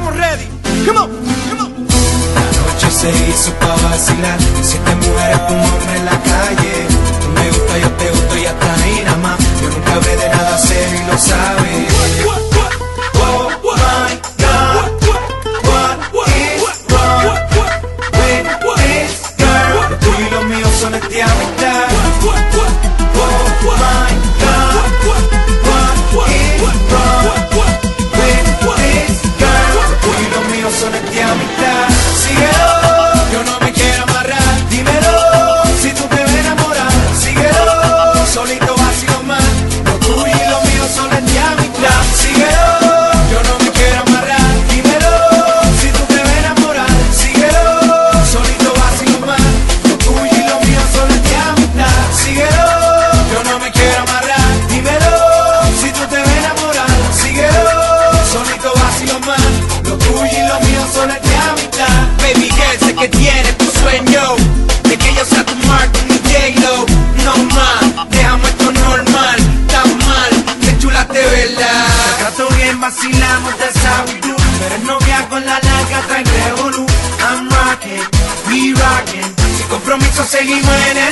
estamos ready. Come on, come on. La noche se hizo para vacilar, siete mujeres, un pues hombre en la calle. vacilamos, that's how we do. Eres novia con la larga, trae revolú. I'm rockin', we rockin'. Sin compromiso seguimos en el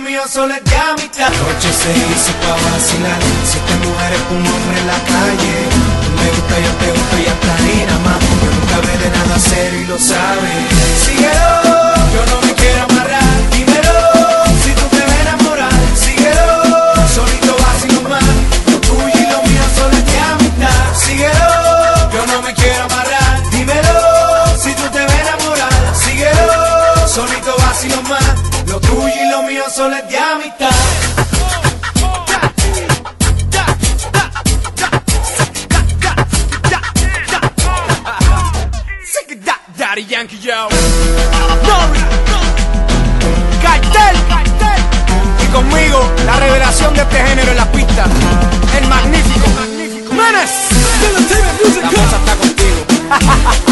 mío solo es de amistad. Noche se hizo pa' vacilar, siete mujeres, un hombre en la calle. Tú me gusta, yo te gusto y hasta ahí nada más. Yo nunca hablé de nada serio y lo sabes. Sigue lo mío solo es de amistad. Daddy Yankee yo. Dory. Cartel. Cartel. Y conmigo la revelación de este género en la pista. El magnífico. magnífico. Menes. La cosa está contigo.